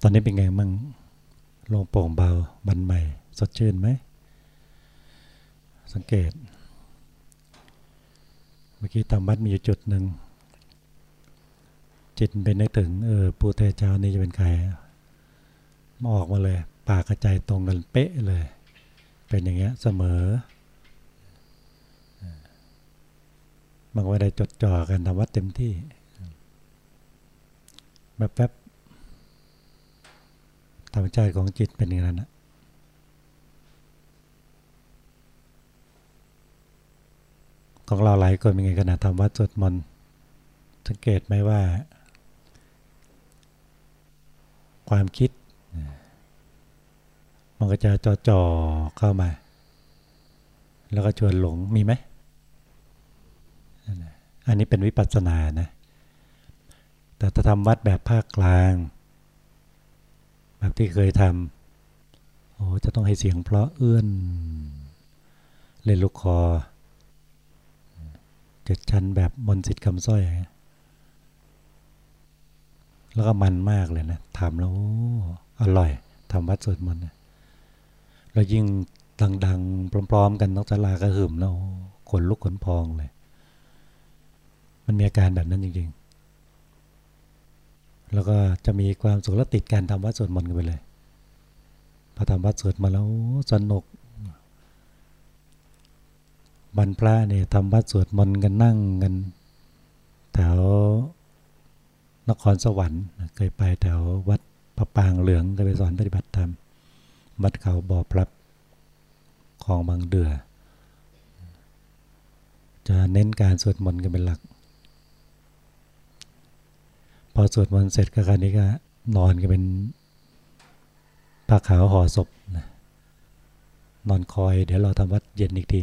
ตอนนี้เป็นไงมั่งลงโป่งเบาบันใหม่ สดชื่นไหม สังเกต เมื่อกี้ตามวัดมีอยู่จุดหนึ่ง จิตเป็นนึกถึง เออปูเทเจ้านี่จะเป็นใครมาออกมาเลย ปากกระจายตรงกันเป๊ะเลย เป็นอย่างเงี้ยเสมอ มันก็ได้จดจ่อกันทำวัดเต็มที่แบบแป๊บ ธรรมชาติของจิตเป็นอย่างนั้นนะของเราหลายคนเป็นไงขณะทำวัดสวดมนต์สังเกตไหมว่า ความคิด มันก็จะจ่อๆเข้ามา แล้วก็ชวนหลงมีไหม อันนี้เป็นวิปัสสนานะ แต่ถ้าทำวัดแบบภาคกลาง แบบที่เคยทำโอ้จะต้องให้เสียงเพราะเอื้อน เล่นลูกคอเจ็ดชั้นแบบมนสิทธิ์คำสร้อย แล้วก็มันมากเลยนะทำแล้วอร่อยทำวัดสวดมนต์แล้วยิ่งดังๆ พร้อมๆ กันนอกจลากระหึ่มแล้วขนลุกขนพองเลย มันมีอาการแบบนั้นจริงๆ แล้วก็จะมีความสุขและติดการทำวัดสวดมนต์กันไปเลย พอทำวัดสวดมาแล้วสนุกบรรพระเนี่ยทำวัดสวดมนต์กันนั่งกันแถวนครสวรรค์เคยไปแถววัดประปางเหลืองเคยไปสอนปฏิบัติธรรมวัดเขาบ่อพลับของบางเดือ จะเน้นการสวดมนต์กันเป็นหลัก อสวดมนต์เสร็จก็คราวนี้ก็นอนกันเป็นผ้าขาวห่อศพนอนคอย เดี๋ยวเราทำวัดเย็นอีกที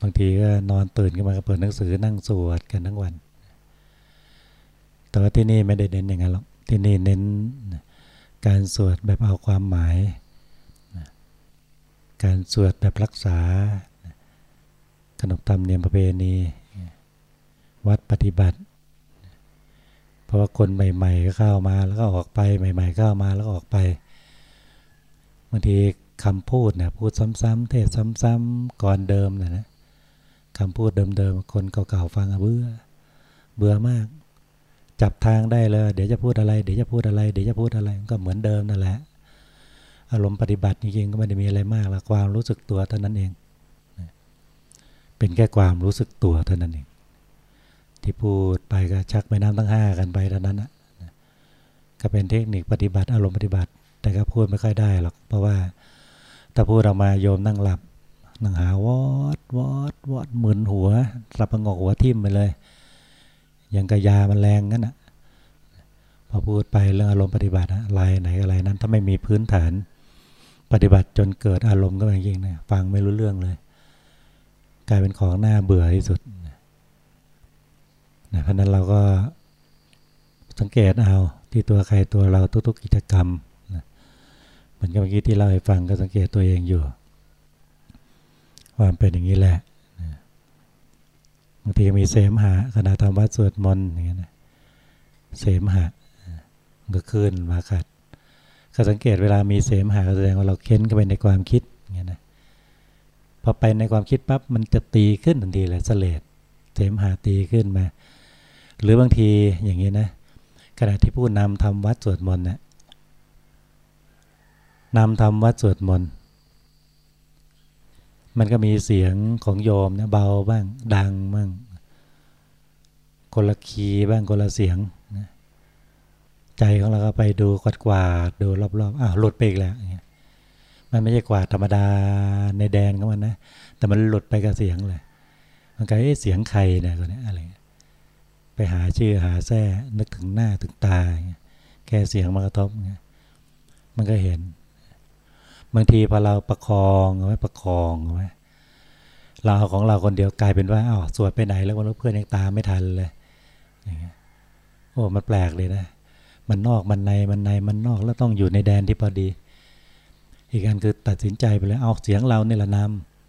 บางทีก็นอนตื่นขึ้นมาก็เปิดหนังสือนั่งสวดกันทั้งวัน แต่ว่าที่นี่ไม่ได้เน้นอย่างนั้นหรอก ที่นี่เน้นการสวดแบบเอาความหมาย การสวดแบบรักษาขนบธรรมเนียมประเพณี วัดปฏิบัติ เพราะว่าคนใหม่ ๆ ก็เข้ามาแล้วก็ออกไปใหม่ ๆ เข้ามาแล้วก็ออกไปบางทีคำพูดเนี่ยพูดซ้ำๆเทศซ้ำๆก่อนเดิมนะนะคำพูดเดิมๆคนเก่าๆฟังเบื่อเบื่อมาก จับทางได้เลยเดี๋ยวจะพูดอะไร เดี๋ยวจะพูดอะไร เดี๋ยวจะพูดอะไรก็เหมือนเดิมนั่นแหละ อารมณ์ปฏิบัติจริงๆก็ไม่ได้มีอะไรมากละความรู้สึกตัวเท่านั้นเอง เป็นแค่ความรู้สึกตัวเท่านั้นเอง ที่พูดไปก็ชักไปน้ำตั้งห้ากันไปเท่านั้นนะก็เป็นเทคนิคปฏิบัติอารมณ์ปฏิบัติ แต่ก็พูดไม่ค่อยได้หรอก เพราะว่าถ้าพูดออกมาโยมนั่งหลับ นั่งหาวอดวอดวอดมึนหัวสับประงกหัวทิ่มไปเลย ยังกระยามันแรงงั้นอะพอพูดไปเรื่องอารมณ์ปฏิบัติอะไรไหนอะไรนั้น ถ้าไม่มีพื้นฐานปฏิบัติจนเกิดอารมณ์ก็อย่างยิ่งนะฟังไม่รู้เรื่องเลย กลายเป็นของหน้าเบื่อที่สุด นะเพราะนั้นเราก็สังเกตเอาที่ตัวใครตัวเราทุกๆกิจกรรมนะเหมือนกับเมื่อกี้ที่เราให้ฟังก็สังเกตตัวเองอยู่ความเป็นอย่างนี้แหละบางทีมีเสมหะขณะทำวัดสวดมนต์อย่างเงี้ยนะเสมหะก็ขึ้นมาขัดก็สังเกตเวลามีเสมหะแสดงว่าเราเค้นเข้าไปในความคิดอย่างเงี้ยนะพอไปในความคิดปั๊บมันจะตีขึ้นทันทีเลยเสลดเสมหะตีขึ้นมา หรือบางทีอย่างนี้นะ ขณะที่ผู้นำทำวัดสวดมนต์เนี่ยนำทำวัดสวดมนต์มันก็มีเสียงของโยมเนี่ยเบาบ้างดังบ้างคนละคีบ้างคนละเสียงนะใจของเราก็ไปดูกวาดกวาดดูรอบๆอ้าวหลุดไปอีกแล้วมันไม่ใช่กวาดธรรมดาในแดนของมันนะแต่มันหลุดไปกับเสียงเลยมันก็เอ๊ะเสียงใครเนี่ยคนนี้อะไร ไปหาชื่อหาแท้นึกถึงหน้าถึงตา แค่เสียงมากระทบมันก็เห็น บางทีพอเราประคองไว้ประคองไว้เราเอาของเราคนเดียวกลายเป็นว่าอ้าวสวดไปไหนแล้ววันเพื่อนยังตามไม่ทันเลยโอ้มันแปลกเลยนะ มันนอกมันในมันในมันนอกแล้วต้องอยู่ในแดนที่พอดี อีกอันคือตัดสินใจไปเลยเอาเสียงเราเนี่ยละน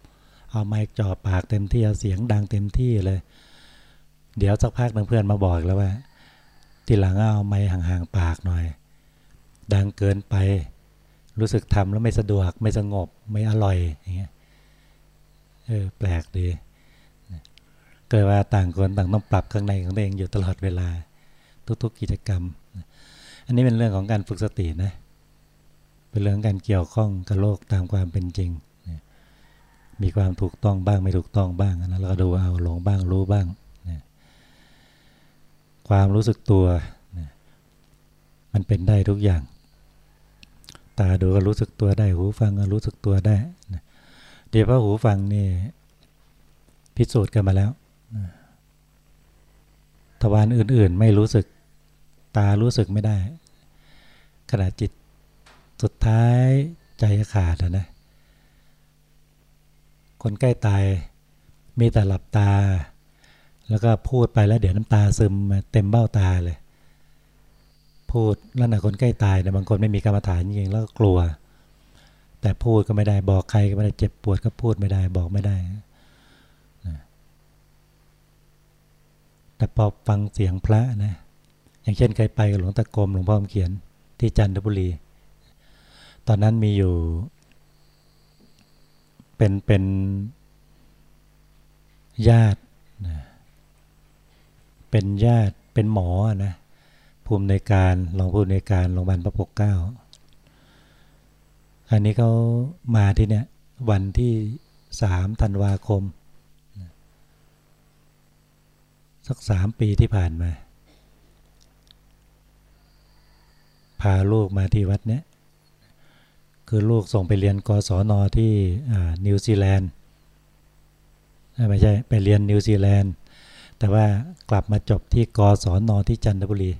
ำเอาไม้จ่อปากเต็มที่เอาเสียงดังเต็มที่เลย เดี๋ยวสักพักหนึ่งเพื่อนมาบอกแล้วว่า ทีหลังเอาไม้ห่างๆปากหน่อย ดังเกินไป รู้สึกทำแล้วไม่สะดวก ไม่สงบ ไม่อร่อยอย่างเงี้ยเออแปลกดีเกิดว่าต่างคนต่างต้องปรับข้างในของตัวเองอยู่ตลอดเวลา ทุกๆกิจกรรม อันนี้เป็นเรื่องของการฝึกสตินะ เป็นเรื่องการเกี่ยวข้องกับโลกตามความเป็นจริง มีความถูกต้องบ้างไม่ถูกต้องบ้างนะเราก็ดูเอาหลงบ้างรู้บ้าง ความรู้สึกตัว มันเป็นได้ทุกอย่าง ตาดูก็รู้สึกตัวได้ หูฟังก็รู้สึกตัวได้เดี๋ยวพอหูฟังนี่พิสูจน์กันมาแล้วทวารอื่นๆ ไม่รู้สึก ตารู้สึกไม่ได้ ขณะจิตสุดท้ายใจขาดนะ คนใกล้ตายมีแต่หลับตา แล้วก็พูดไปแล้วเดี๋ยวน้ำตาซึมเต็มเบ้าตาเลย พูดแล้วนะคนใกล้ตายเนี่ยบางคนไม่มีกรรมฐานจริงแล้วก็กลัว แต่พูดก็ไม่ได้บอกใครก็ไม่ได้เจ็บปวดก็พูดไม่ได้บอกไม่ได้แต่พอฟังเสียงพระนะ อย่างเช่นเคยไปหลวงตะกรมหลวงพ่อเขียนที่จันทบุรี ตอนนั้นมีอยู่ เป็นเป็นญาตินะ เป็นญาติเป็นหมอนะภูมิในการรองภูมิในการโรงพยาบาลพระปกเก้าอันนี้เขามาที่เนี่ยวันที่สามธันวาคม สักสามปีที่ผ่านมา พาลูกมาที่วัดเนี้ยคือลูกส่งไปเรียนกศนที่นิวซีแลนด์ไม่ใช่ ไปเรียนนิวซีแลนด์ แต่ว่ากลับมาจบที่กศนที่จันทบุรี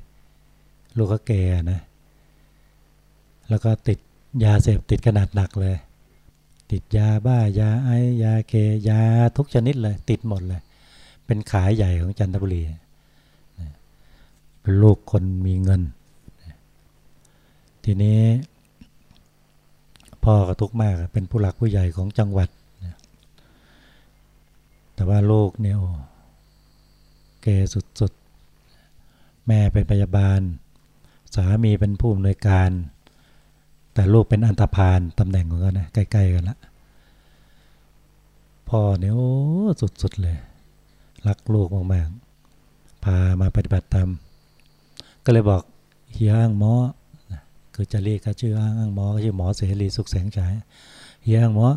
ลูกก็แก่นะ แล้วก็ติดยาเสพติดขนาดหนักเลย ติดยาบ้ายาไอยาเคยาทุกชนิดเลย ติดหมดเลย เป็นขายใหญ่ของจันทบุรีเป็นลูกคนมีเงิน ทีนี้พ่อก็ทุกข์มากเป็นผู้หลักผู้ใหญ่ของจังหวัด แต่ว่าลูกเนี่ย เกสุดๆ แม่เป็นพยาบาล สามีเป็นผู้อำนวยการ แต่ลูกเป็นอันธพาลตำแหน่งของเขานะใกล้ๆกันละพ่อเนี่ยโอ้สุดๆเลย รักลูกมากๆพามาปฏิบัติธรรมก็เลยบอกเฮียอ้างหมอคือจะเรียกเขาชื่ออ้างอ้างหมอก็ชื่อหมอเสรีสุขแสงฉายเฮียอ้างหมอ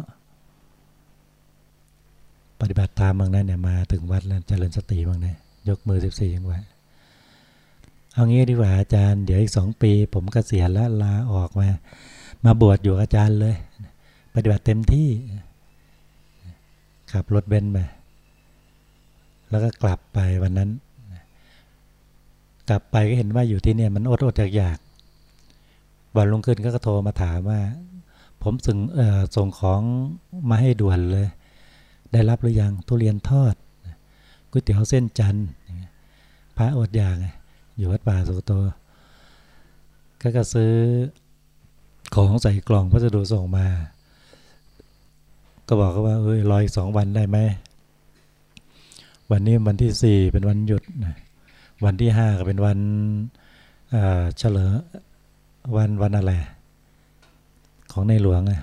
ปฏิบัติตามบางนั้นเนี่ยมาถึงวัดแล้วเจริญสติบางเนี่ย ยกมือสิบสี่ยังไงเอางี้ดีกว่าอาจารย์ เดี๋ยวอีกสองปี ผมกเกษียณแล้วลาออกมา มาบวชอยู่อาจารย์เลย ปฏิบัติเต็มที่ ขับรถเบนซ์ไปแล้วก็กลับไปวันนั้น กลับไปก็เห็นว่าอยู่ที่เนี่ยมันอดอดอยากอยากวันลงขึ้นก็โทรมาถามว่า ผมส่งส่งของมาให้ด่วนเลย ได้รับหรือยังทุเรียนทอด ก๋วยเตี๋ยวเส้นจันทร์พระอดอยากอยู่วัดป่าสุโตก็ก็ซื้อของใส่กล่องพัสดุส่งมา ก็บอกเขาว่าเอ้ยรออีกสองวันได้ไหมวันนี้วันที่สี่เป็นวันหยุด วันที่ห้าก็เป็นวันเฉลิมวันวันอะไรของในหลวงอะ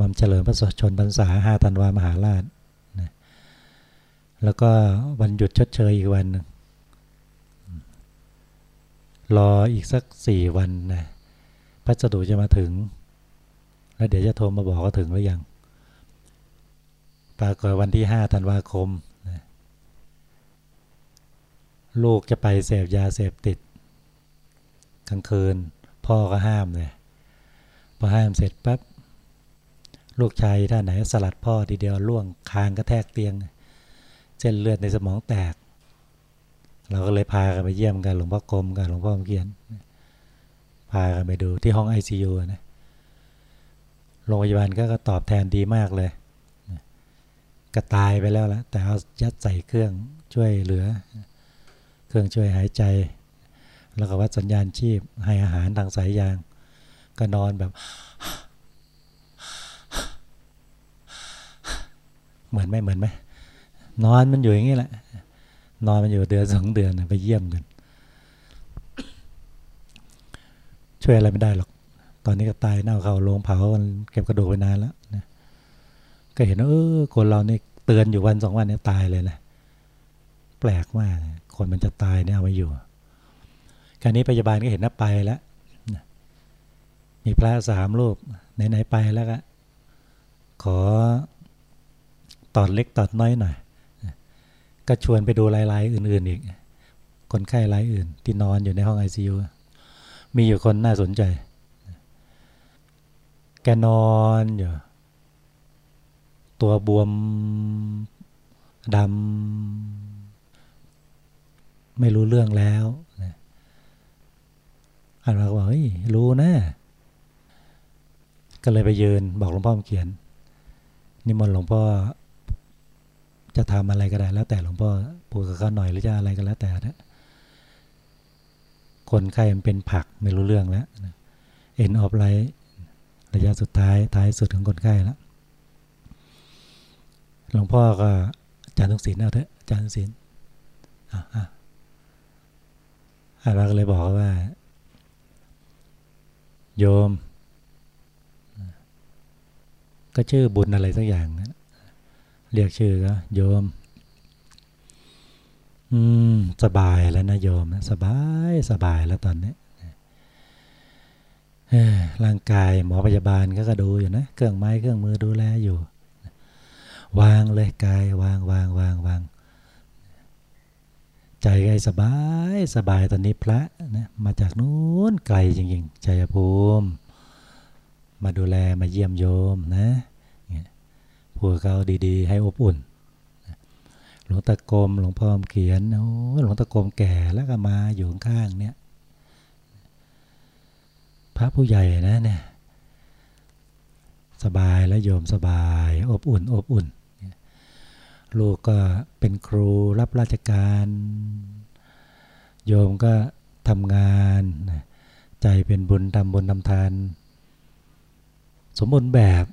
วันเฉลิมพระชนพรรษาห้าธันวามหาราช แล้วก็วันหยุดชดเชยอีกวันรออีกสักสี่วันนะพัสดุจะมาถึง แล้วเดี๋ยวจะโทรมาบอกว่าถึงหรือยังปรากฏวันที่ห้าธันวาคมนะลูกจะไปเสพยาเสพติดกลางคืน พ่อก็ห้ามเลยพอห้ามเสร็จปั๊บลูกชายท่านไหนสลัดพ่อทีเดียวล่วงคางกระแทกเตียง เส้นเลือดในสมองแตก เราก็เลยพากันไปเยี่ยมกันหลวงพ่อกรมกับหลวงพ่อเขียน พากันไปดูที่ห้องไอซียูนะโรงพยาบาลก็ตอบแทนดีมากเลยก็ตายไปแล้วละแต่เอายัดใส่เครื่องช่วยเหลือ เครื่องช่วยหายใจ แล้วก็วัดสัญญาณชีพให้อาหารทางสายยาง ก็นอนแบบ เหมือนไหมเหมือนไหม นอนมันอยู่อย่างนี้แหละ นอนมันอยู่เดือนสองเดือนไปเยี่ยมกัน ช่วยอะไรไม่ได้หรอก ตอนนี้ก็ตายเน่าเขาลงเผาเก็บกระดูกไปนานแล้วนะก็เห็นว่าเออคนเราเนี่ยเตือนอยู่วันสองวันเนี่ยตายเลยนะแปลกมากคนมันจะตายเนี่ยเอาไว้อยู่การนี้พยาบาลก็เห็นนับไปแล้วมีพระสามรูปไหนๆไปแล้วก็ขอตอดเล็กตอดน้อยหน่อย ก็ชวนไปดูรายๆอื่น ๆ อีก คนไข้รายอื่น ที่นอนอยู่ในห้องไอซียูมีอยู่คนน่าสนใจ แกนอนอยู่ ตัวบวมดำไม่รู้เรื่องแล้วอันเราบอกเฮ้ยรู้นะ ก็เลยไปยืนบอกหลวงพ่อเขียน นิมนต์หลวงพ่อ จะทำอะไรก็ได้ แล้วแต่หลวงพ่อพูดกับเขาหน่อยหรือจะอะไรก็แล้วแต่นะคนไข้มันเป็นผักไม่รู้เรื่องแล้วเอ็นออฟไลท์ระยะสุดท้ายท้ายสุดของคนไข้แล้วหลวงพ่อก็อาจารย์ทุกศิลเอาเถอะอาจารย์ทุกศิลอะอะเราก็เลยบอกว่า โยม ก็ชื่อบุญอะไรสักอย่างนะ เรียกชื่อก็โยม อืม สบายแล้วนะโยม สบายสบายแล้วตอนนี้ร่างกายหมอพยาบาลก็ก็ดูอยู่นะ เครื่องไม้เครื่องมือดูแลอยู่ วางเลยกายวางวางวางวางใจใสบายสบายตอนนี้พระนะมาจากนู้นไกลจริงๆชัยภูมิ มาดูแลมาเยี่ยมโยมนะ พูดเขาดีๆ ให้อบอุ่น หลวงตะกรมหลวงพ่อเขียน โอ้หลวงตะกรมแก่แล้วก็มาอยู่ข้างเนี่ย พระผู้ใหญ่นะเนี่ย สบายแล้วโยมสบาย อบอุ่น อบอุ่น ลูกก็เป็นครูรับราชการ โยมก็ทำงานใจเป็นบุญทำบุญทำทาน สมบูรณ์แบบ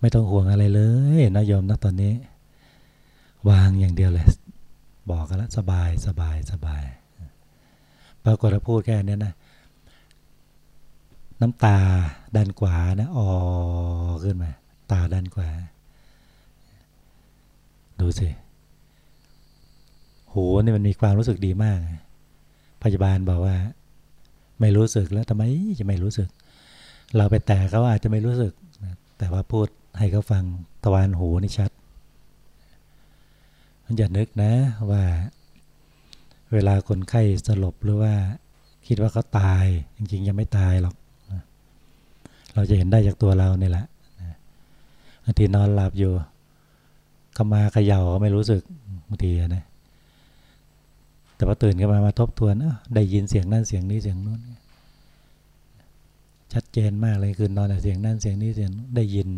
ไม่ต้องห่วงอะไรเลยนะโยมนะตอนนี้ วางอย่างเดียวเลย บอกกันแล้วสบายสบายสบาย ปรากฏเราพูดแค่นี้นะ น้ำตาด้านขวานะออขึ้นมา ตาด้านขวา ดูสิหูนี่มันมีความรู้สึกดีมาก พยาบาลบอกว่า ไม่รู้สึกแล้วทำไมจะไม่รู้สึก เราไปแตะเขาอาจจะไม่รู้สึก แต่ว่าพูด ให้เขาฟังตะวันหูนี่ชัดมันอย่านึกนะว่า เวลาคนไข้สลบหรือว่า คิดว่าเขาตาย จริงๆยังไม่ตายหรอก เราจะเห็นได้จากตัวเราเนี่ยแหละบางทีนอนหลับอยู่ขมาขย่าก็ไม่รู้สึกบางทีนะแต่พอตื่นขึ้นมามาทบทวนได้ยินเสียงนั่นเสียงนี้เสียงนู้นชัดเจนมากเลยคือนอนแต่เสียงนั่นเสียงนี้เสียงได้ยิน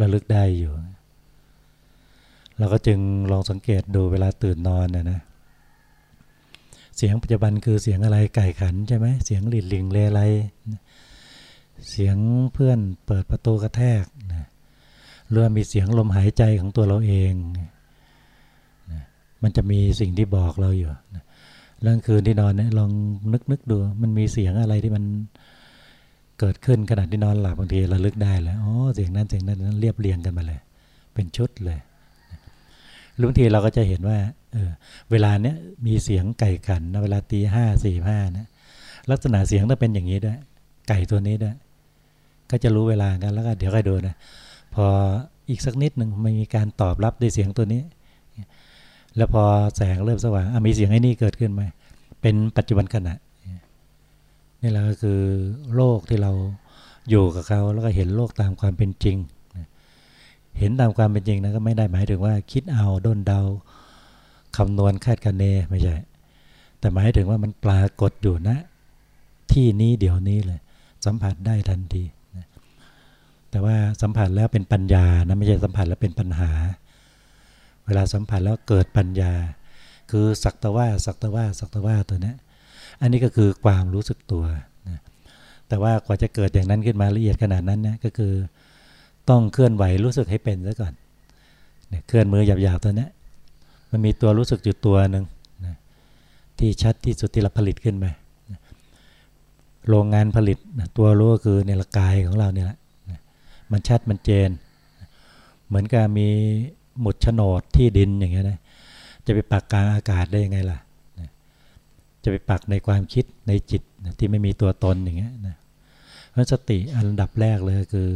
ระลึกได้อยู่ เราก็จึงลองสังเกตดูเวลาตื่นนอนนะนะเสียงปัจจุบันคือเสียงอะไรไก่ขันใช่ไหมเสียงหลิดลิงเลไรเสียงเพื่อนเปิดประตูกระแทกนะหรือมีเสียงลมหายใจของตัวเราเองนะมันจะมีสิ่งที่บอกเราอยู่นะเรื่องคืนที่นอนเนี่ยลองนึกนึกดู มันมีเสียงอะไรที่มัน เกิดขึ้นขณะที่นอนหลับบางทีระลึกได้แล้วอ๋อเสียงนั้นเสียงนั้นเรียบเรียงกันมาเลย เป็นชุดเลยหรือบางทีเราก็จะเห็นว่าเออเวลาเนี้ยมีเสียงไก่ขันนะเวลาตีห้าสี่ห้านะลักษณะเสียงต้องเป็นอย่างนี้ด้วย ไก่ตัวนี้ด้วย ก็จะรู้เวลากันแล้วก็เดี๋ยวก็ดูนะพออีกสักนิดหนึ่งมันมีการตอบรับด้วยเสียงตัวนี้ แล้วพอแสงเริ่มสว่างมีเสียงไอ้นี่เกิดขึ้นไหมเป็นปัจจุบันขณะ นี่แหละก็คือโลกที่เราอยู่กับเขาแล้วก็เห็นโลกตามความเป็นจริง เห็นตามความเป็นจริงนะก็ไม่ได้หมายถึงว่าคิดเอาด้นเดาคำนวณคาดคะเนไม่ใช่ แต่หมายถึงว่ามันปรากฏอยู่นะ ที่นี้เดี๋ยวนี้เลย สัมผัสได้ทันที แต่ว่าสัมผัสแล้วเป็นปัญญานะไม่ใช่สัมผัสแล้วเป็นปัญหา เวลาสัมผัสแล้วเกิดปัญญา คือสักตะว่าสักตะว่าสักตะว่าตัวนี้ อันนี้ก็คือความรู้สึกตัวนะแต่ว่ากว่าจะเกิดอย่างนั้นขึ้นมาละเอียดขนาดนั้นนะก็คือ ต้องเคลื่อนไหวรู้สึกให้เป็นซะก่อนเนี่ยเคลื่อนมือหยาบๆตัวนี้มันมีตัวรู้สึกอยู่ตัวหนึ่งนะที่ชัดที่สุดที่เราผลิตขึ้นมานะโรงงานผลิตนะตัวรู้ก็คือในละกายของเราเนี่ยแหละมันชัดมันเจน เหมือนกับมีหมุดโฉนดที่ดินอย่างเงี้ยนะจะไปปักกลางอากาศได้ยังไงล่ะ จะไปปักในความคิดในจิตที่ไม่มีตัวตนอย่างเงี้ยนะเพราะสติอันดับแรกเลยคือ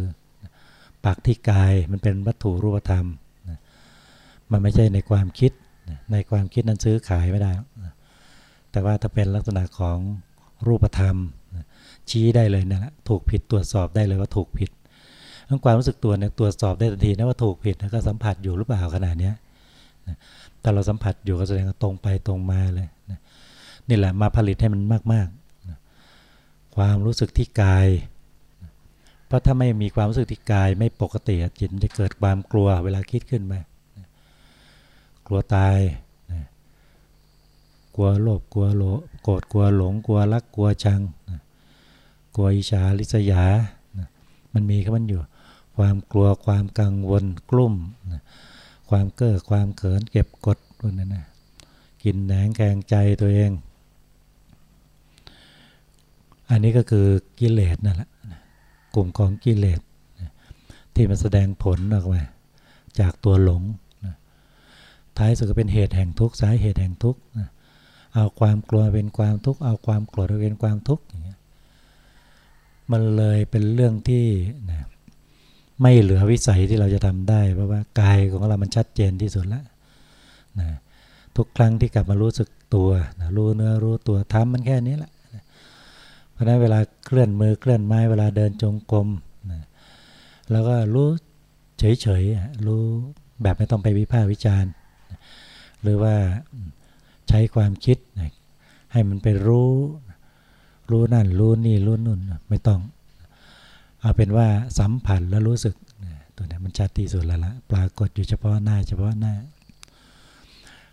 ปักที่กายมันเป็นวัตถุรูปธรรมมันไม่ใช่ในความคิดในความคิดนั้นซื้อขายไม่ได้แต่ว่าถ้าเป็นลักษณะของรูปธรรมชี้ได้เลยนะถูกผิดตรวจสอบได้เลยว่าถูกผิดทั้งความรู้สึกตัวเนี่ยตรวจสอบได้ทันทีนะว่าถูกผิดนะก็สัมผัสอยู่หรือเปล่าขนาดนี้แต่เราสัมผัสอยู่ก็แสดงตรงไปตรงมาเลยนี่ นี่แหละมาผลิตให้มันมากๆ ความรู้สึกที่กาย เพราะถ้าไม่มีความรู้สึกที่กายไม่ปกติจิตจะเกิดความกลัวเวลาคิดขึ้นมากลัวตายกลัวโลภกลัวโลโกรธกลัวหลงกลัวรักกลัวชังกลัวอิจฉาริษยา มันมีก็มันอยู่ ความกลัวความกังวลกลุ่ม ความเก้อความเขินเก็บกดพวกนั้นนะกินแหนงแกงใจตัวเอง อันนี้ก็คือกิเลสนั่นแหละกลุ่มของกิเลสที่มันแสดงผลออกมาจากตัวหลงท้ายสุดก็เป็นเหตุแห่งทุกข์สาเหตุแห่งทุกข์เอาความกลัวเป็นความทุกข์เอาความโกรธเป็นความทุกข์อย่างเงี้ยมันเลยเป็นเรื่องที่นะไม่เหลือวิสัยที่เราจะทำได้ เพราะว่ากายของเรามันชัดเจนที่สุดแล้วนะทุกครั้งที่กลับมารู้สึกตัวนะรู้เนื้อรู้ตัวทำมันแค่นี้แหละ ราะนั้นเวลาเคลื่อนมือเคลื่อนไม้เวลาเดินจงกรมนะแล้วก็รู้เฉยๆรู้แบบไม่ต้องไปวิพากษ์วิจารณ์ หรือว่าใช้ความคิดให้มันไปรู้ รู้นั่นรู้นี่รู้นู่นไม่ต้องเอาเป็นว่าสัมผัสแล้วรู้สึกตัวนี้มันชัดที่สุดแล้วละปรากฏอยู่เฉพาะหน้า เฉพาะหน้า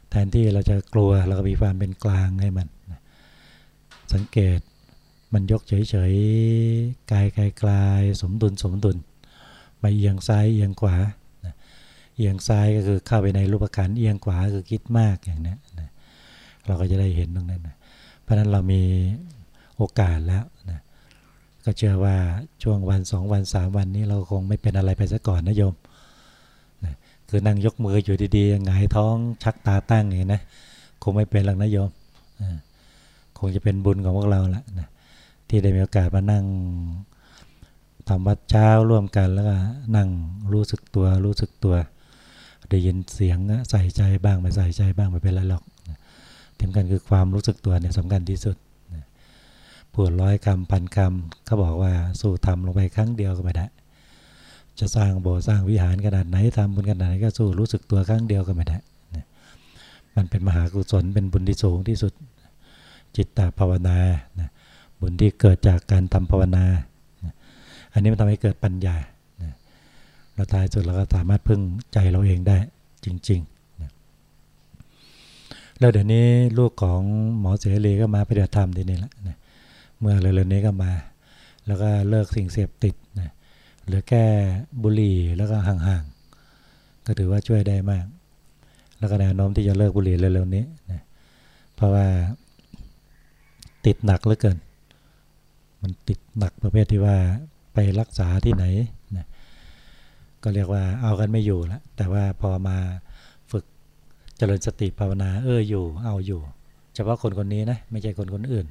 แทนที่เราจะกลัวเราก็มีความเป็นกลางให้มัน สังเกต มันยกเฉยๆกายกายกลายสมดุลสมดุลมาเอียงซ้ายเอียงขวาเอียงซ้ายก็คือเข้าไปในรูปขันเอียงขวาคือคิดมากอย่างนี้เราก็จะได้เห็นตรงนั้นนะเพราะนั้นเรามีโอกาสแล้วนะก็เชื่อว่าช่วงวันสองวันสามวันนี้เราคงไม่เป็นอะไรไปซะก่อนนะโยมนะคือนั่งยกมืออยู่ดีๆหงายท้องชักตาตั้งอย่างนี้นะคงไม่เป็นหลักนะโยมนะคงจะเป็นบุญของพวกเราละนะ ที่ได้มีโอกาสมานั่งทำวัดเช้าร่วมกันแล้วก็นั่งรู้สึกตัวรู้สึกตัว ได้ยินเสียงใส่ใจบ้างไม่ใส่ใจบ้างไม่เป็นไรหรอกสำคัญคือความรู้สึกตัวเนี่ยสำคัญที่สุดพูดร้อยคำพันคำเขาบอกว่าสู้ทำลงไปครั้งเดียวก็ไม่ได้ จะสร้างโบสถ์สร้างวิหารขนาดไหนทำบุญขนาดไหนก็สู้รู้สึกตัวครั้งเดียวก็ไม่ได้มันเป็นมหากุศลเป็นบุญที่สูงที่สุดจิตตภาวนานะ บุญที่เกิดจากการทำภาวนา อันนี้มันทำให้เกิดปัญญาเราท้ายสุดเราก็สามารถพึ่งใจเราเองได้จริงๆ แล้วเดี๋ยวนี้ลูกของหมอเสรีก็มาปฏิบัติธรรมที่นี่แหละนะเมื่อเร็วๆนี้ก็มา แล้วก็เลิกสิ่งเสพติดนะเหลือแค่บุหรี่แล้วก็ห่างๆ ก็ถือว่าช่วยได้มาก แล้วก็แนวโน้มที่จะเลิกบุหรี่เร็วๆนี้นะเพราะว่าติดหนักเหลือเกิน มันติดหนักประเภทที่ว่าไปรักษาที่ไหนนะก็เรียกว่าเอากันไม่อยู่แล้วแต่ว่าพอมาฝึกเจริญสติภาวนาเอออยู่ เอาอยู่ เฉพาะคนคนนี้นะไม่ใช่คนคนอื่น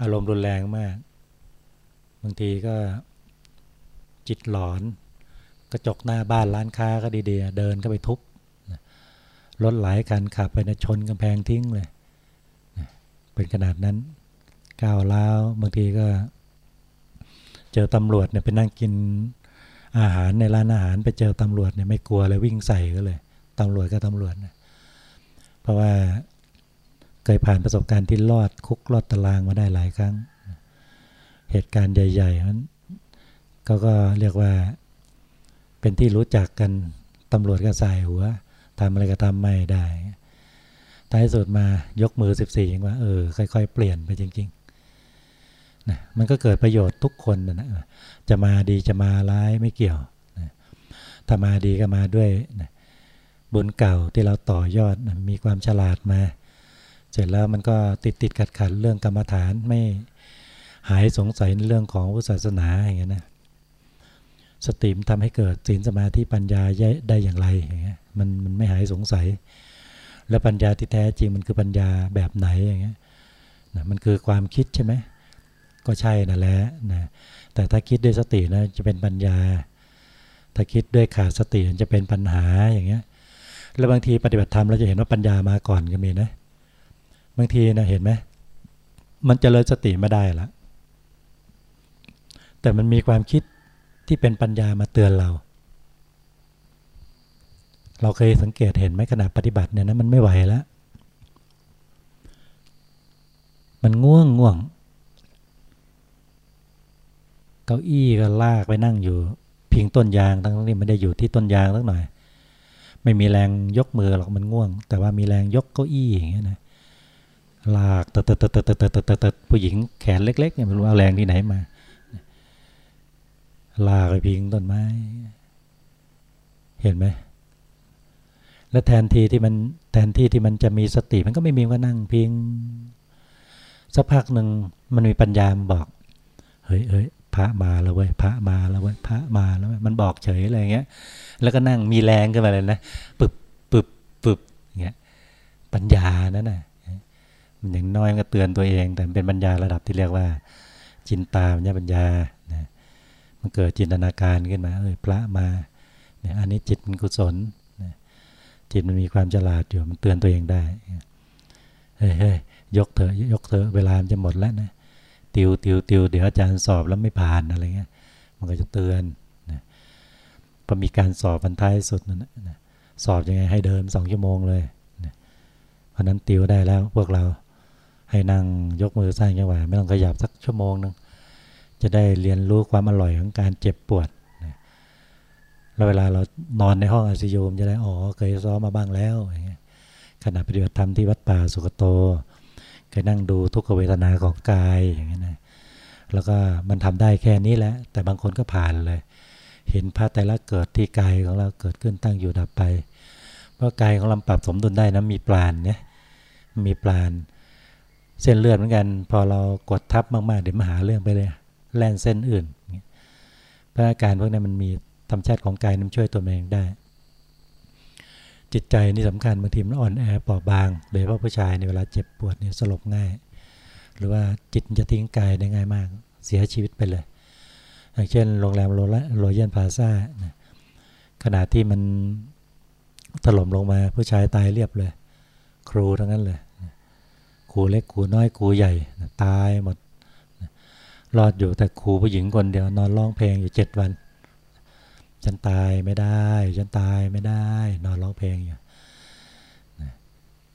อารมณ์รุนแรงมาก บางทีก็จิตหลอน กระจกหน้าบ้านร้านค้าก็ดีๆ เดินก็ไปทุบรถหลายคันขับไปนะชนกำแพงทิ้งเลยเป็นขนาดนั้น ก้าวล้าวบางทีก็ เจอตำรวจเนี่ยไปนั่งกินอาหารในร้านอาหารไปเจอตำรวจเนี่ยไม่กลัวเลยวิ่งใส่ก็เลยตำรวจก็ตำรวจนะเพราะว่าเคยผ่านประสบการณ์ที่รอดคุกรอดตารางมาได้หลายครั้ง เหตุการณ์ใหญ่ๆนั้นก็ก็เรียกว่าเป็นที่รู้จักกันตำรวจก็ใส่หัวทำอะไรก็ทำไม่ได้ท้ายสุดมายกมือ 14อย่างว่าเออค่อย ๆ เปลี่ยนไปจริง ๆ นะมันก็เกิดประโยชน์ทุกคนนะจะมาดีจะมาร้ายไม่เกี่ยวนะถ้ามาดีก็มาด้วยนะบุญเก่าที่เราต่อยอดมีความฉลาดมา เสร็จแล้วมันก็ติดติดขัดขัดเรื่องกรรมฐานไม่หายสงสัยในเรื่องของศาสนาอย่างเงี้ยนะสติมทำให้เกิดศีลสมาธิปัญญาได้อย่างไรอย่างเงี้ยมันมันไม่หายสงสัย แล้วปัญญาที่แท้จริงมันคือปัญญาแบบไหนอย่างเงี้ยนะมันคือความคิดใช่ไหม ก็ใช่นั่นแหละนะแต่ถ้าคิดด้วยสตินะจะเป็นปัญญา ถ้าคิดด้วยขาดสติจะเป็นปัญหาอย่างเงี้ยแล้วบางทีปฏิบัติธรรมเราจะเห็นว่าปัญญามาก่อนก็มีนะ บางทีนะเห็นไหมมันจเจริญสติไม่ได้ละแต่มันมีความคิดที่เป็นปัญญามาเตือนเรา เราเคยสังเกตเห็นไหมขณะปฏิบัติเนี่ยนะมันไม่ไหวแล้ว มันง่วงง่วง เก้าอี้ก็ลากไปนั่งอยู่พิงต้นยางทั้งที่ไม่ได้อยู่ที่ต้นยางสักหน่อย ไม่มีแรงยกมือหรอกมันง่วง แต่ว่ามีแรงยกเก้าอี้อย่างเงี้ยนะลากเตดเตดเตดเตดเตดเตดผู้หญิงแขนเล็กๆเนี่ยไม่รู้เอาแรงที่ไหนมา ลากไปพิงต้นไม้ เห็นไหมแล้วแทนที่ที่มันแทนที่ที่มันจะมีสติมันก็ไม่มีก็นั่งพิงสักพักหนึ่งมันมีปัญญาบอก เฮ้ยเฮ้ย พระมาแล้วเว้ยพระมาแล้วเว้ยพระมาแล้วมันบอกเฉยอะไรเงี้ย แล้วก็นั่งมีแรงขึ้นมาเลยนะปึบปึบปึบอย่างเงี้ยปัญญานั่นน่ะมันอย่างน้อยก็เตือนตัวเอง แต่เป็นปัญญาระดับที่เรียกว่า จินตาปัญญาปัญญานะมันเกิดจินตนาการขึ้นมาเอ้ยพระมาเนี่ยอันนี้จิตมันกุศลจิตมันมีความฉลาดอยู่มันเตือนตัวเองได้เฮ้ยเฮ้ยยกเถอะยกเถอะเวลามันจะหมดแล้วนะ ติวติวติวเดี๋ยวอาจารย์สอบแล้วไม่ผ่านอะไรเงี้ย มันก็จะเตือนนะพอมีการสอบบันท้ายสุดนั่นนะสอบยังไงให้เดินสองชั่วโมงเลยนะเพราะนั้นติวได้แล้วพวกเราให้นั่งยกมือสร้างจังหวะไม่ต้องขยับสักชั่วโมงนึงจะได้เรียนรู้ความอร่อยของการเจ็บปวดนะแล้วเวลาเรานอนในห้องอาซิโยมจะได้อ๋อเคยซ้อมมาบ้างแล้วอย่างเงี้ยขณะปฏิบัติธรรมที่วัดป่าสุกโต เคยนั่งดูทุกขเวทนาของกายอย่างเงี้นะแล้วก็มันทำได้แค่นี้แหละ แต่บางคนก็ผ่านเลย เห็นพระแต่ละเกิดที่กายของเราเกิดขึ้นตั้งอยู่ดับไป เพราะกายของเราปรับสมดุลได้นะมีปราณเนี่ยมีปราณเส้นเลือดเหมือนกัน พอเรากดทับมากๆเดี๋ยวมาหาเรื่องไปเลยแล่นเส้นอื่นเพราะอาการพวกนี้มันมีธรรมชาติของกายน้ำช่วยตัวเองได้ จิตใจนี่สำคัญบางทีมันอ่อนแอเปราะบางโดยเฉพาะผู้ชายในเวลาเจ็บปวดเนี่ยสลบง่าย หรือว่าจิตจะทิ้งกายได้ง่ายมาก เสียชีวิตไปเลย อย่างเช่นโรงแรมโรลโรเยนพาซาขณะที่มันถล่มลงมาผู้ชายตายเรียบเลย ครูทั้งนั้นเลยครูเล็กครูน้อยครูใหญ่ตายหมดรอดอยู่แต่ครูผู้หญิงคนเดียวนอนร้องเพลงอยู่เจ็ดวัน ฉันตายไม่ได้ ฉันตายไม่ได้ นอนร้องเพลงอยู่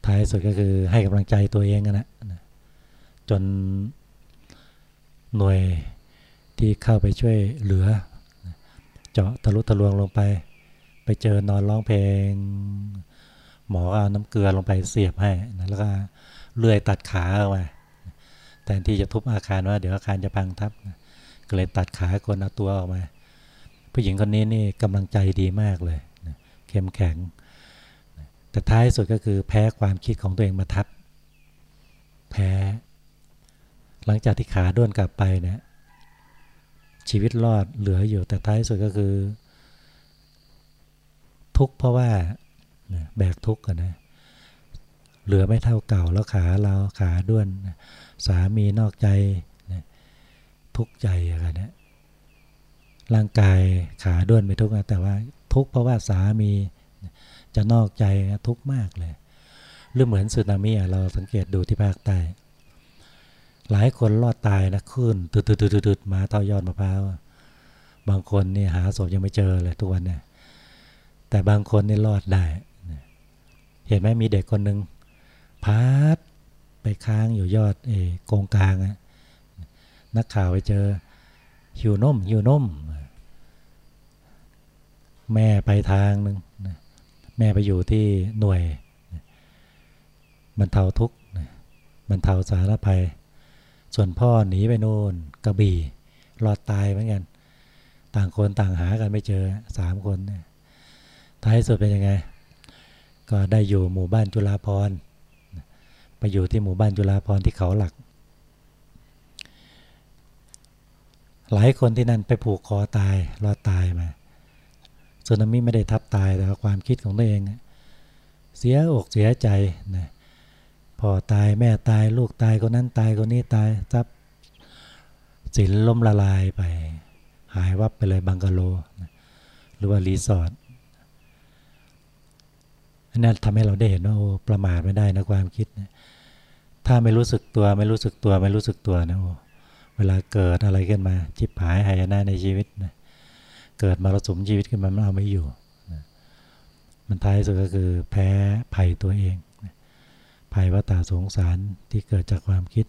ท้ายสุดก็คือให้กำลังใจตัวเองนะจนหน่วยที่เข้าไปช่วยเหลือ เจาะทะลุทะลวงลงไป ไปเจอนอนร้องเพลง หมอเอาน้ำเกลือลงไปเสียบให้แล้วก็เลื่อยตัดขาออกมาแทนที่จะทุบอาคารว่า เดี๋ยวอาคารจะพังทับก็เลยตัดขาคนเอาตัวออกมา ผู้หญิงคนนี้นี่กำลังใจดีมากเลยเข้มแข็ง แต่ท้ายสุดก็คือแพ้ความคิดของตัวเองมาทับ แพ้ หลังจากที่ขาด้วนกลับไปเนี่ยชีวิตรอดเหลืออยู่แต่ท้ายสุดก็คือ ทุกเพราะว่าแบกทุกข์กันนะเหลือไม่เท่าเก่าแล้วขาเราขาด้วน สามีนอกใจทุกข์ใจอะไรเนี่ย ร่างกายขาด้วนไปทุกข์แต่ว่าทุกข์เพราะว่าสามีจะนอกใจทุกข์มากเลยหรือเหมือนสึนามิเราสังเกตดูที่ภาคใต้หลายคนรอดตายนะขึ้นตืดๆมาเท่ายอดมะพร้าวบางคนนี่หาศพยังไม่เจอเลยทุกวันเนี่ยแต่บางคนนี่รอดได้ เห็นไหมมีเด็กคนหนึ่งพัดไปค้างอยู่ยอดเอโกงกลางอะนักข่าวไปเจอ หิวนมหิวนมแม่ไปทางหนึ่งแม่ไปอยู่ที่หน่วยมันเทาทุกมันเทาสารภัย ส่วนพ่อหนีไปโน่นกระบี่รอดตายเหมือนกัน ต่างคนต่างหากันไม่เจอสามคนท้ายสุดเป็นยังไง ก็ได้อยู่หมู่บ้านจุฬาพรไปอยู่ที่หมู่บ้านจุฬาพรที่เขาหลัก หลายคนที่นั่นไปผูกคอตายรอดตายมาสึนามิไม่ได้ทับตายแต่ความคิดของตัวเอง เสียอกเสียใจนะพ่อตายแม่ตายลูกตายคนนั้นตายคนนี้ตายทรัพย์สินล้มละลายไป หายวับไปเลยบังกะโลนะหรือว่ารีสอร์ทนั่นทำให้เราได้เห็นว่าโอ้ประมาทไม่ได้นะความคิดนะถ้าไม่รู้สึกตัวไม่รู้สึกตัวไม่รู้สึกตัวนะโอ้ เวลาเกิดอะไรขึ้นมาจิบหายหายนะในชีวิตนะเกิดมารสุมชีวิตขึ้นมามันเอาไม่อยู่นะมันท้ายสุดก็คือแพ้ภัยตัวเองนะภัยวัฏสงสารที่เกิดจากความคิด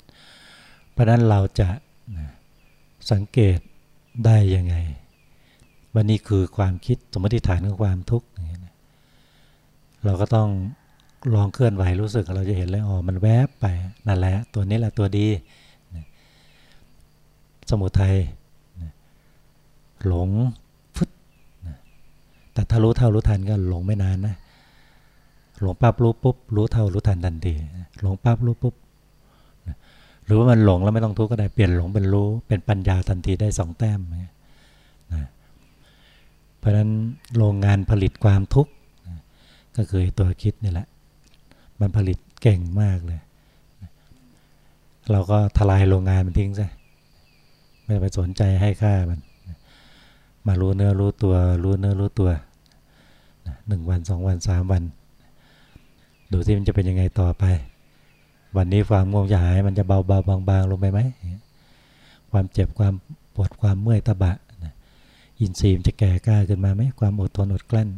เพราะนั้นเราจะนะสังเกตได้ยังไงว่านี่คือความคิดสมมติฐานของความทุกข์เราก็ต้องลองเคลื่อนไหวรู้สึกเราจะเห็นเลยอ๋อมันแวบไปนั่นแหละตัวนี้แหละตัวดี สมุทัยหลงฟึดแต่ถ้ารู้เท่ารู้ทันก็หลงไม่นานนะหลงปั๊บรู้ปุ๊บรู้เท่ารู้ทันทันทีหลงปั๊บรู้ปุ๊บหรือว่ามันหลงแล้วไม่ต้องทุกข์ก็ได้เปลี่ยนหลงเป็นรู้เป็นปัญญาทันทีได้สองแต้มนะเพราะฉะนั้นโรงงานผลิตความทุกข์ก็คือตัวคิดนี่แหละ มันผลิตเก่งมากเลย เราก็ทลายโรงงานมันทิ้งซะ ไม่ไปสนใจให้ค่ามัน มารู้เนื้อรู้ตัว รู้เนื้อรู้ตัวหนึ่งวันสองวันสามวัน ดูที่มันจะเป็นยังไงต่อไป วันนี้ความง่วงจะหายมันจะเบาเบาบางบางลงไปไหมความเจ็บความปวดความเมื่อยตะบะอินทรีย์มันจะแก่กล้าขึ้นมาไหมความอดทนอดกลั้น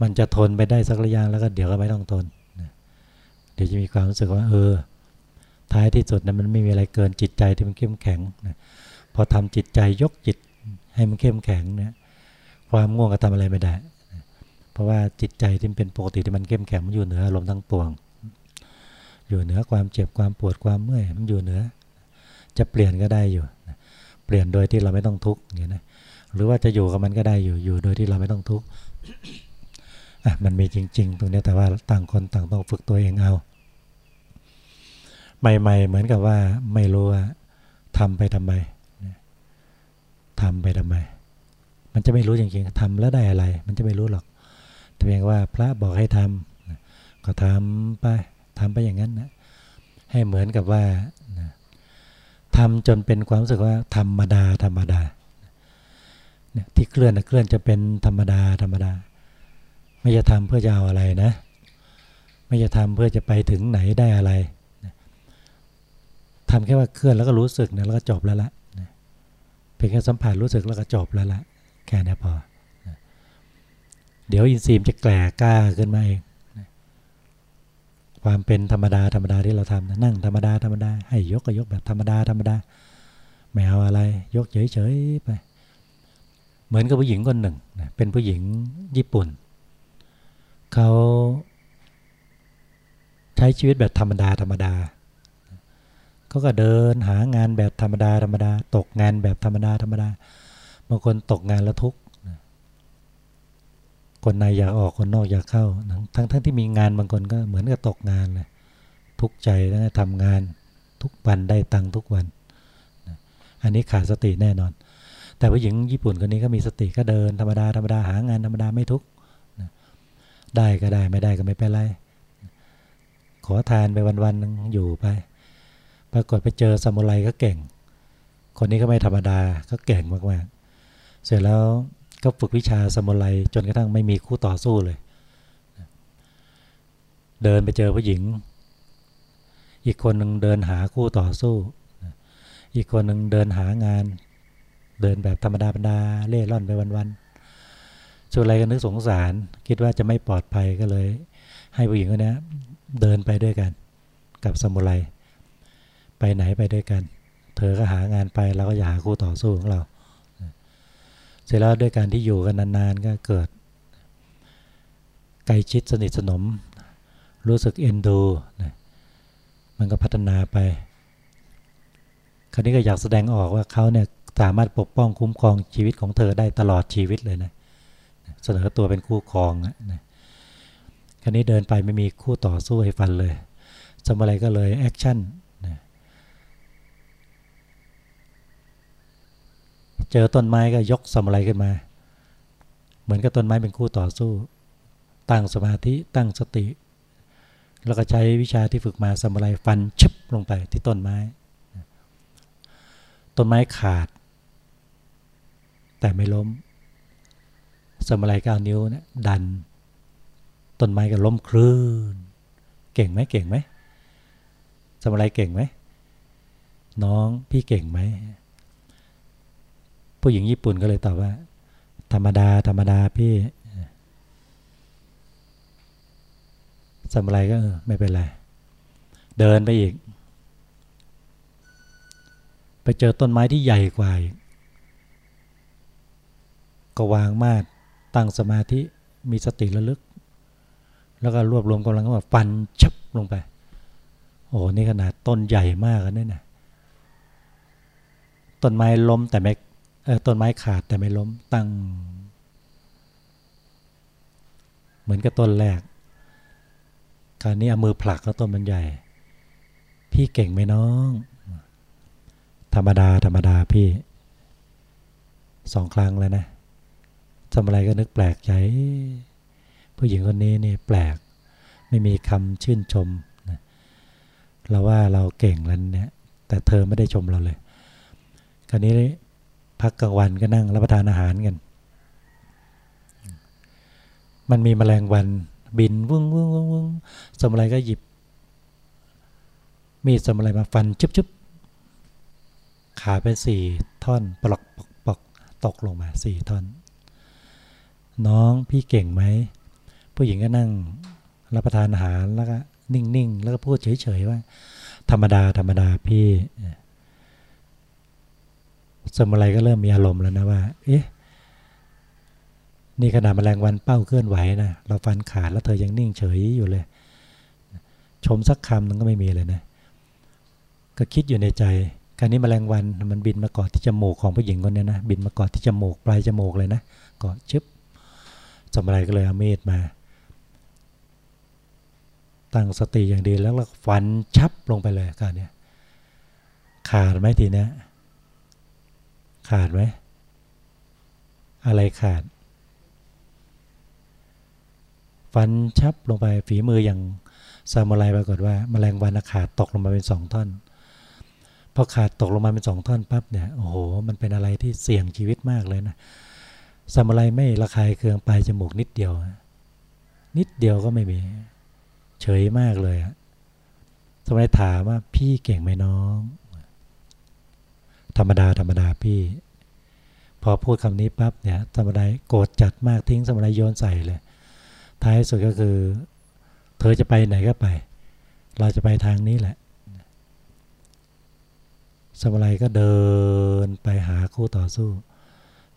มันจะทนไปได้สักระยะแล้วก็เดี๋ยวก็ไม่ต้องทนเดี๋ยวจะมีความรู้สึกว่า เออ ท้ายที่สุดนะมันไม่มีอะไรเกินจิตใจที่มันเข้มแข็งนะ พอทำจิตใจยกจิตให้มันเข้มแข็งเนี่ยความง่วงก็ทำอะไรไม่ได้ เพราะว่าจิตใจที่เป็นปกติที่มันเข้มแข็งมันอยู่เหนืออารมณ์ทั้งปวง อยู่เหนือความเจ็บความปวดความเมื่อยมันอยู่เหนือ จะเปลี่ยนก็ได้อยู่ เปลี่ยนโดยที่เราไม่ต้องทุกข์อย่างนี้นะหรือว่าจะอยู่กับมันก็ได้อยู่อยู่โดยที่เราไม่ต้องทุกข์มันมีจริง ๆ ตรงนี้แต่ว่าต่างคนต่างต้องฝึกตัวเองเอา ใหม่ ๆ เหมือนกับว่าไม่รู้ว่าทำไปทำไม ทำไปทำไม มันจะไม่รู้จริงๆทำแล้วได้อะไร มันจะไม่รู้หรอก แต่เพียงว่าพระบอกให้ทำก็ทำไปทำไปอย่างนั้นนะ ให้เหมือนกับว่าทำจนเป็นความรู้สึกว่าธรรมดาธรรมดาเนี่ยที่เคลื่อนนะเคลื่อนจะเป็นธรรมดาธรรมดา ไม่จะทำเพื่อจะเอาอะไรนะ ไม่จะทำเพื่อจะไปถึงไหนได้อะไรทำแค่ว่าเคลื่อนแล้วก็รู้สึกนะแล้วก็จบแล้วละ เพียงแค่สัมผัสรู้สึกแล้วก็จบแล้วละแค่นี้พอ เดี๋ยวอินทรีย์จะแกล่กล้าขึ้นมาเองความเป็นธรรมดาธรรมดาที่เราทำนั่งธรรมดาธรรมดาให้ยกก็ยกแบบธรรมดาธรรมดาไม่เอาอะไร ยกเฉยๆไป เหมือนกับผู้หญิงคนหนึ่งเป็นผู้หญิงญี่ปุ่น เขาใช้ชีวิตแบบธรรมดาธรรมดา เขาก็เดินหางานแบบธรรมดาธรรมดา ตกงานแบบธรรมดาธรรมดาบางคนตกงานแล้วทุกข์คนในอยากออกคนนอกอยากเข้า ทั้งทั้งที่มีงานบางคนก็เหมือนกับตกงานเลยทุกใจแล้วทำงานทุกวันได้ตังทุกวัน อันนี้ขาดสติแน่นอน แต่ผู้หญิงญี่ปุ่นคนนี้ก็มีสติก็เดินธรรมดาธรรมดาหางานธรรมดาไม่ทุกได้ก็ได้ไม่ได้ก็ไม่เป็นไรขอทานไปวันๆนึงอยู่ไป ปรากฏไปเจอสมุไรก็เก่ง คนนี้ก็ไม่ธรรมดาก็เก่งมากๆ เสร็จแล้วก็ฝึกวิชาสมุไรจนกระทั่งไม่มีคู่ต่อสู้เลย เดินไปเจอผู้หญิง อีกคนหนึ่งเดินหาคู่ต่อสู้ อีกคนหนึ่งเดินหางาน เดินแบบธรรมดาบรรดาเล่ร่อนไปวันๆสุไรก็นึกสงสาร คิดว่าจะไม่ปลอดภัยก็เลย ให้ผู้หญิงคนนี้เดินไปด้วยกันกับสมุไร ไปไหนไปด้วยกัน เธอก็หางานไปเราก็อยากหาคู่ต่อสู้ของเรา เสร็จแล้วด้วยการที่อยู่กันนานๆก็เกิดใกล้ชิดสนิทสนม รู้สึกเอ็นดูมันก็พัฒนาไป คราวนี้ก็อยากแสดงออกว่าเขาเนี่ยสามารถปกป้องคุ้มครองชีวิตของเธอได้ตลอดชีวิตเลยนะเสนอตัวเป็นคู่ครองนะคราวนี้เดินไปไม่มีคู่ต่อสู้ให้ฟันเลยสมุไรก็เลยแอคชั่น เจอต้นไม้ก็ยกสมุไรขึ้นมา เหมือนกับต้นไม้เป็นคู่ต่อสู้ ตั้งสมาธิตั้งสติ แล้วก็ใช้วิชาที่ฝึกมาสมุไรฟันชิบลงไปที่ต้นไม้ ต้นไม้ขาด แต่ไม่ล้มสมุไรก้านิ้วเนี่ยดัน ต้นไม้ก็ล้มคลื่น เก่งไหมเก่งไหมสมุไรเก่งไหมน้องพี่เก่งไหม ผู้หญิงญี่ปุ่นก็เลยตอบว่า ธรรมดา ธรรมดาพี่สมุไรก็ไม่เป็นไร เดินไปอีก ไปเจอต้นไม้ที่ใหญ่กว่าก็วางมาดตั้งสมาธิมีสติระลึก แล้วก็รวบรวมกำลังก็มาฟันชับลงไป โอ้นี่ขนาดต้นใหญ่มากนะเนี่ยต้นไม้ล้มแต่ไม่ ต้นไม้ขาดแต่ไม่ล้มตั้ง เหมือนกับต้นแรก คราวนี้เอามือผลักแล้วต้นมันใหญ่ พี่เก่งไหมน้อง ธรรมดาธรรมดาพี่สองครั้งแล้วนะทำอะไรก็นึกแปลกใจ ผู้หญิงคนนี้นี่แปลก ไม่มีคำชื่นชมนะเราว่าเราเก่งแล้วเนี่ย แต่เธอไม่ได้ชมเราเลย คราวนี้ พักกลางวันก็นั่งรับประทานอาหารกัน มันมีแมลงวันบินวุ้งวุ้งวุ้งวุ้งสมุไรก็หยิบ มีดสมุไรมาฟันชุบชุบขาเป็นสี่ท่อนปลอกปอกตกลงมาสี่ท่อน น้องพี่เก่งไหม ผู้หญิงก็นั่งรับประทานอาหารแล้วก็นิ่งๆ แล้วก็พูดเฉยๆว่า ธรรมดาธรรมดาพี่ สมุไรก็เริ่มมีอารมณ์แล้วนะว่า เอ๊ะ นี่ขนาดแมลงวันเป้าเคลื่อนไหวนะ เราฟันขาดแล้วเธอยังนิ่งเฉยอยู่เลย ชมสักคำนึงก็ไม่มีเลยนะ ก็คิดอยู่ในใจ คราวนี้แมลงวันมันบินมาเกาะที่จมูกของผู้หญิงคนนี้นะ บินมาเกาะที่จมูกปลายจมูกเลยนะ เกาะชึบ สมุไรก็เลยเอามีดมา ตั้งสติอย่างดีแล้วฟันชับลงไปเลยการนี้ขาดไหมทีเนี้ย ขาดไหมอะไรขาด ฟันชับลงไปฝีมืออย่างซามูไรปรากฏว่าแมลงวันขาดตกลงมาเป็นสองท่อนพอขาดตกลงมาเป็นสองท่อนปั๊บเนี่ยโอ้โห มันเป็นอะไรที่เสี่ยงชีวิตมากเลยนะซามูไรไม่ระคายเคืองปลายจมูกนิดเดียว นิดเดียวก็ไม่มี เฉยมากเลยอะสมัยถามว่าพี่เก่งไหมน้อง ธรรมดาธรรมดาพี่ พอพูดคำนี้ปั๊บเนี่ยธรรมดาโกรธจัดมากทิ้งสมุไรโยนใส่เลย ท้ายสุดก็คือ เธอจะไปไหนก็ไป เราจะไปทางนี้แหละสมุไรก็เดินไปหาคู่ต่อสู้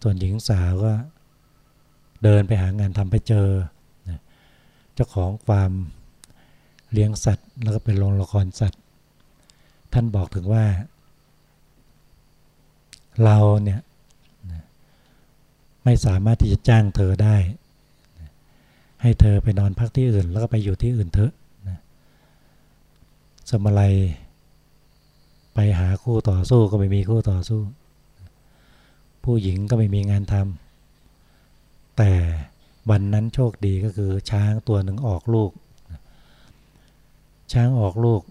ส่วนหญิงสาวก็เดินไปหางานทำไปเจอ เจ้าของความเลี้ยงสัตว์ แล้วก็เป็นโรงละครสัตว์ ท่านบอกถึงว่า เราเนี่ยไม่สามารถที่จะจ้างเธอได้ ให้เธอไปนอนพักที่อื่น แล้วก็ไปอยู่ที่อื่นเถอะสมัยไปหาคู่ต่อสู้ก็ไม่มีคู่ต่อสู้ ผู้หญิงก็ไม่มีงานทำแต่วันนั้นโชคดีก็คือช้างตัวหนึ่งออกลูก ช้างออกลูก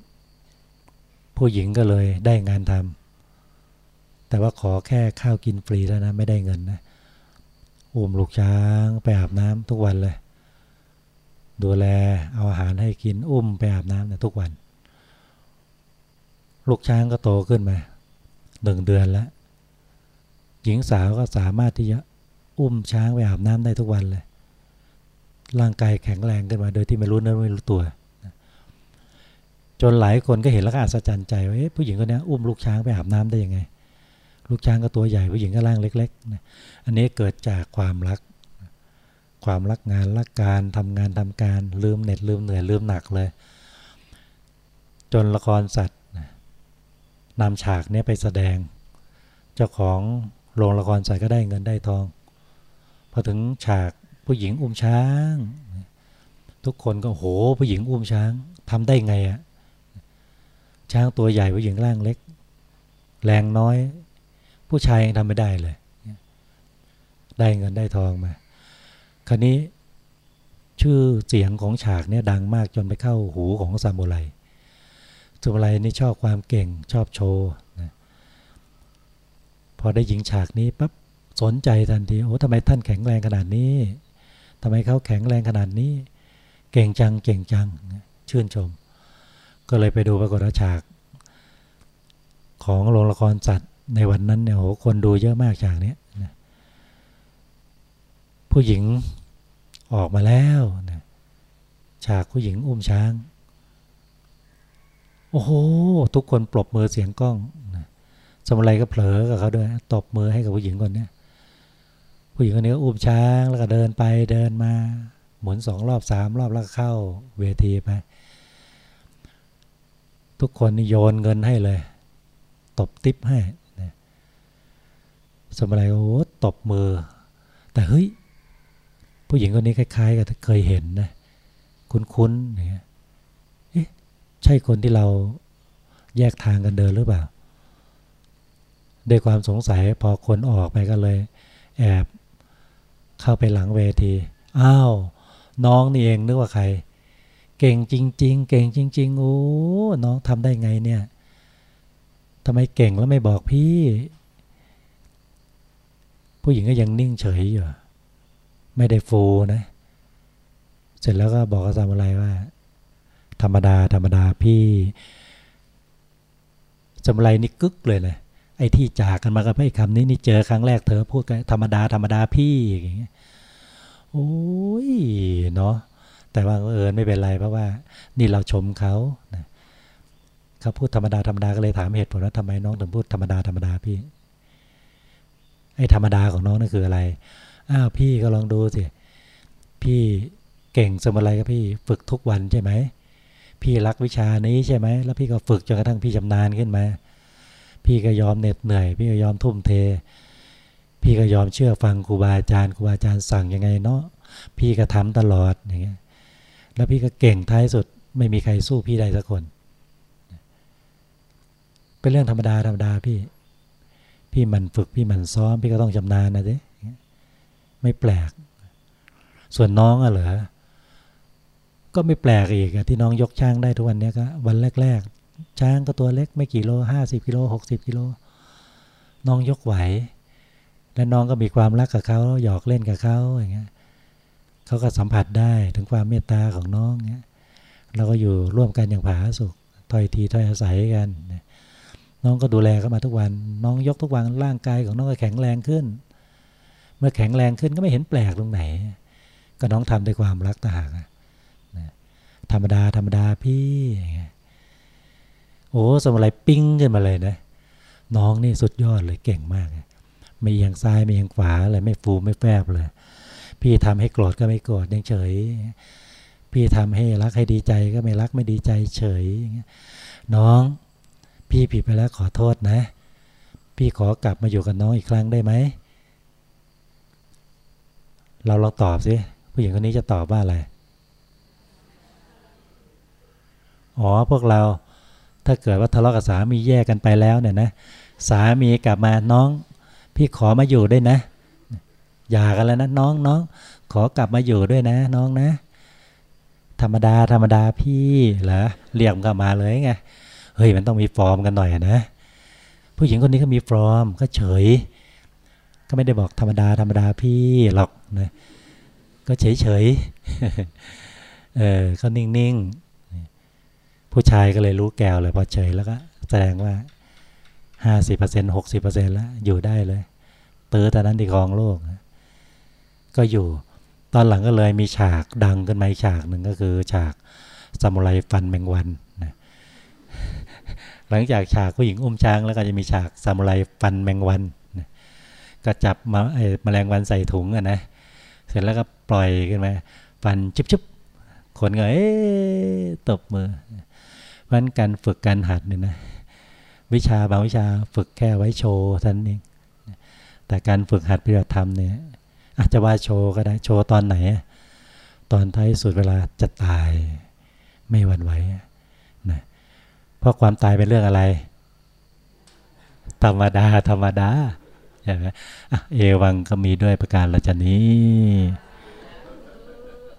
ผู้หญิงก็เลยได้งานทำ แต่ว่าขอแค่ข้าวกินฟรีแล้วนะ ไม่ได้เงินนะอุ้มลูกช้างไปอาบน้ำทุกวันเลย ดูแลเอาอาหารให้กินอุ้มไปอาบน้ำนะทุกวัน ลูกช้างก็โตขึ้นมาหนึ่งเดือนแล้ว หญิงสาวก็สามารถที่จะอุ้มช้างไปอาบน้ำได้ทุกวันเลย ร่างกายแข็งแรงขึ้นมา โดยที่ไม่รู้เนื้อไม่รู้ตัว จนหลายคนก็เห็นแล้วก็อัศจรรย์ใจว่าผู้หญิงคนนี้อุ้มลูกช้างไปอาบน้ำได้ยังไง ลูกช้างก็ตัวใหญ่ผู้หญิงก็ร่างเล็กๆนะอันนี้เกิดจากความรัก ความรักงานรักการทำงานทำการลืมเหน็ดลืมเหนื่อยลืมหนักเลย จนละครสัตว์นำฉากนี้ไปแสดง เจ้าของโรงละครสัตว์ก็ได้เงินได้ทองพอถึงฉากผู้หญิงอุ้มช้าง ทุกคนก็โหผู้หญิงอุ้มช้างทำได้ไงอะช้างตัวใหญ่ผู้หญิงร่างเล็ก แรงน้อย ผู้ชายยังทำไม่ได้เลย ได้เงินได้ทองมา คราวนี้ชื่อเสียงของฉากเนี่ยดังมากจนไปเข้าหูของซามูไรซามูไรนี่ชอบความเก่งชอบโชว์นะพอได้ยิงฉากนี้ปั๊บสนใจทันทีโอ้ทำไมท่านแข็งแรงขนาดนี้ทำไมเขาแข็งแรงขนาดนี้ เก่งจังเก่งจังชื่นชม ก็เลยไปดูปรากฏฉาก ของโรงละครสัตว์ ในวันนั้นเนี่ยโหคนดูเยอะมากฉากนี้นะผู้หญิงออกมาแล้วนะฉากผู้หญิงอุ้มช้าง โอ้โห ทุกคนปรบมือเสียงกล้องนะสมัยก็เผลอกับเขาด้วยตบมือให้กับผู้หญิงคนนี้ผู้หญิงคนนี้ก็อุ้มช้างแล้วก็เดินไปเดินมา หมุนสองรอบสามรอบแล้วก็เข้าเวทีไปทุกคนนี่โยนเงินให้เลย ตบติปให้ สมัยโอ้ตบมือ แต่เฮ้ย ผู้หญิงคนนี้คล้าย ๆ กับเคยเห็นนะ คุ้นๆเนี่ยเอ๊ะใช่คนที่เราแยกทางกันเดินหรือเปล่าด้วยความสงสัยพอคนออกไปก็เลย แอบเข้าไปหลังเวทีอ้าวน้องนี่เองนึกว่าใคร เก่งจริง ๆ เก่งจริงๆโอ้น้องทำได้ไงเนี่ยทำไมเก่งแล้วไม่บอกพี่ ผู้หญิงก็ยังนิ่งเฉยอยู่ ไม่ได้ฟูนะ เสร็จแล้วก็บอกกับซามูไรว่า ธรรมดา ธรรมดาพี่ซามูไรนี่กึกเลยนะไอ้ที่จากกันมากับไอ้คำนี้นี่เจอครั้งแรกเธอพูดกันธรรมดาธรรมดาพี่อย่างเงี้ยโอ้ยเนาะแต่ว่าเออไม่เป็นไรเพราะว่า นี่เราชมเขานะเขาพูดธรรมดาธรรมดาก็เลยถามเหตุผลว่าทำไมน้องถึงพูดธรรมดาธรรมดาพี่ ไอ้ธรรมดาของน้องนั่นคืออะไร อ้าวพี่ก็ลองดูสิ พี่เก่งสมอะไรก็พี่ฝึกทุกวันใช่ไหม พี่รักวิชานี้ใช่ไหม แล้วพี่ก็ฝึกจนกระทั่งพี่ชำนาญขึ้นมา พี่ก็ยอมเหน็ดเหนื่อย พี่ก็ยอมทุ่มเท พี่ก็ยอมเชื่อฟังครูบาอาจารย์ครูบาอาจารย์สั่งยังไงเนาะ พี่ก็ทำตลอดอย่างเงี้ย แล้วพี่ก็เก่งท้ายสุดไม่มีใครสู้พี่ได้สักคน เป็นเรื่องธรรมดาธรรมดาพี่ พี่มันฝึกพี่มันซ้อมพี่ก็ต้องชำนาญนะเด้ไม่แปลก ส่วนน้องอะเหรอก็ไม่แปลกอีกที่น้องยกช้างได้ทุกวันนี้ก็วันแรก ๆ ช้างก็ตัวเล็กไม่กี่โลห้าสิบกิโลหกสิบกิโลน้องยกไหว และน้องก็มีความรักกับเขาหยอกเล่นกับเขาอย่างเงี้ยเขาก็สัมผัสได้ถึงความเมตตาของน้องเงี้ยเราก็อยู่ร่วมกันอย่างผาสุกถอยทีถอยอาศัยกัน น้องก็ดูแลเขามาทุกวัน น้องยกทุกวันร่างกายของน้องก็แข็งแรงขึ้น เมื่อแข็งแรงขึ้นก็ไม่เห็นแปลกตรงไหน ก็น้องทำด้วยความรักต่างธรรมดาธรรมดาพี่โอ้สมัยปิ้งขึ้นมาเลยนะน้องนี่สุดยอดเลยเก่งมากไม่เอียงซ้ายไม่เอียงขวาเลยไม่ฟูไม่แฟบเลย พี่ทำให้โกรธก็ไม่โกรธยังเฉย พี่ทำให้รักให้ดีใจก็ไม่รักไม่ดีใจเฉยน้อง พี่ผิดไปแล้วขอโทษนะ พี่ขอกลับมาอยู่กับน้องอีกครั้งได้ไหม เราลองตอบสิผู้หญิงคนนี้จะตอบว่าอะไร อ๋อพวกเราถ้าเกิดว่าทะเลาะกับสามีแยกกันไปแล้วเนี่ยนะ สามีกลับมาน้อง พี่ขอมาอยู่ด้วยนะอย่ากันแล้วนะน้องน้องขอกลับมาอยู่ด้วยนะ น้องนะ ธรรมดาธรรมดาพี่เหรอเรียกกลับมาเลยไง เฮ้ยมันต้องมีฟอร์มกันหน่อยนะ ผู้หญิงคนนี้ก็มีฟอร์มก็เฉย ก็ไม่ได้บอกธรรมดาธรรมดาพี่หรอกนะก็เฉยเฉยเออเขานิ่งๆ ผู้ชายก็เลยรู้แก้วเลยพอเฉยแล้วก็แสดงว่าห้าสิบเปอร์เซ็นต์หกสิบเปอร์เซ็นต์แล้วอยู่ได้เลยเตอตอนนั้นที่ครองโลกนะก็อยู่ตอนหลังก็เลยมีฉากดังขึ้นมาอีกฉากหนึ่งก็คือฉากซามูไรฟันแมงวัน หลังจากฉากผู้หญิงอุ้มช้างแล้วก็จะมีฉากซามูไรฟันแมงวันก็จับมาไอ้แมลงวันใส่ถุงอะนะเสร็จแล้วก็ปล่อยขึ้นมาฟันชุบชุบคนก็เอ๊ตบมือเพราะนั้นการฝึกการหัดเนี่ยนะวิชาบางวิชาฝึกแค่ไว้โชว์ท่านเองแต่การฝึกหัดปฏิบัติธรรมเนี่ยอาจจะว่าโชว์ก็ได้โชว์ตอนไหน ตอนท้ายสุดเวลาจะตายไม่หวั่นไหว เพราะความตายเป็นเรื่องอะไร ธรรมดา ธรรมดาใช่ไหมเอวังก็มีด้วยประการละชนี้